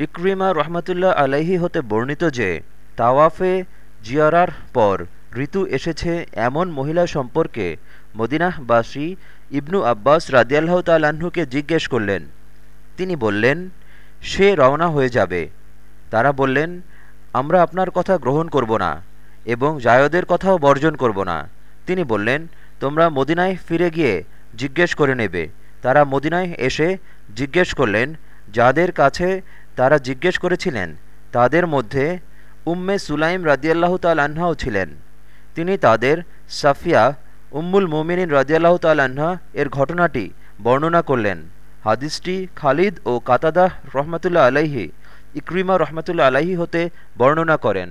ইকরিমা রহমতুল্লাহ আলাইহি হতে বর্ণিত যে, তাওয়াফে জিয়ারার পর ঋতু এসেছে এমন মহিলা সম্পর্কে মদিনাহবাসী ইবনু আব্বাস রাদিয়াল্লাহ তাল্লাহ্নকে জিজ্ঞেস করলেন। তিনি বললেন, সে রওনা হয়ে যাবে। তারা বললেন, আমরা আপনার কথা গ্রহণ করব না এবং জায়দের কথাও বর্জন করব না। তিনি বললেন, তোমরা মদিনায় ফিরে গিয়ে জিজ্ঞেস করে নেবে। তারা মদিনায় এসে জিজ্ঞেস করলেন, যাদের কাছে তারা জিজ্ঞেস করেছিলেন, তাদের মধ্যে উম্মে সুলাইম রাজিয়াল্লাহ তাল্লাহ্নাও ছিলেন। তিনি তাদের সাফিয়া উম্মুল মোমিনিন রাজিয়াল্লাহ তাল্লাহ্না এর ঘটনাটি বর্ণনা করলেন। হাদিসটি খালিদ ও কাতাদাহ রহমতুল্লা আলাইহি, ইক্রিমা রহমতুল্লা আলাইহি হতে বর্ণনা করেন।